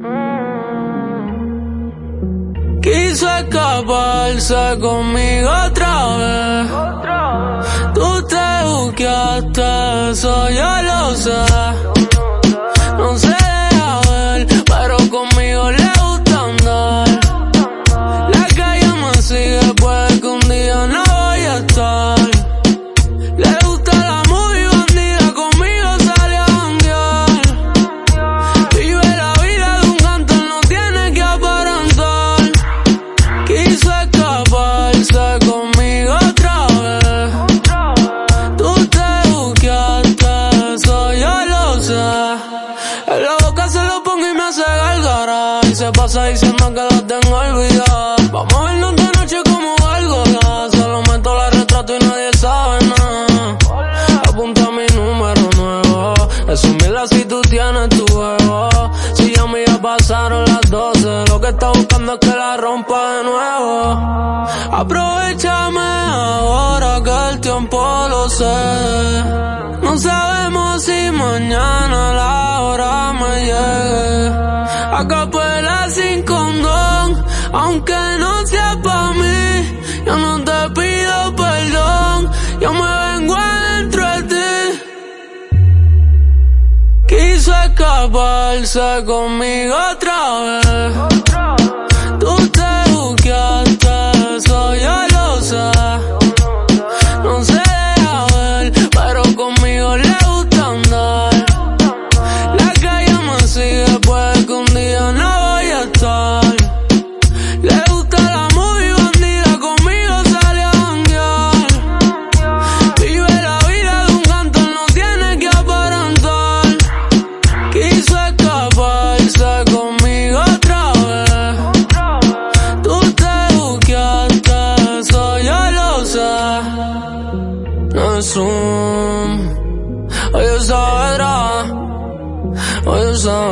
Mm. Quiso escaparse conmigo otra vez. Tú te buscaste, eso yo lo sé. Se pasa diciendo que la tengo olvidada. Vamos a vernos de noche como algo ya. Solo meto la retrato y nadie sabe nada. Apunta mi número nuevo. Es un si tú tienes tu juego. Si ya me ya pasaron las 12. Lo que está buscando es que la rompa de nuevo. Aprovechame ahora que el tiempo lo sé. No sabemos si mañana la hora me llegue. Acá condón, aunque no sea pa' mí, yo no te pido perdón, yo me vengo adentro de ti. Quiso escaparse conmigo otra vez. consumo. Hoy es la hora, eu es la.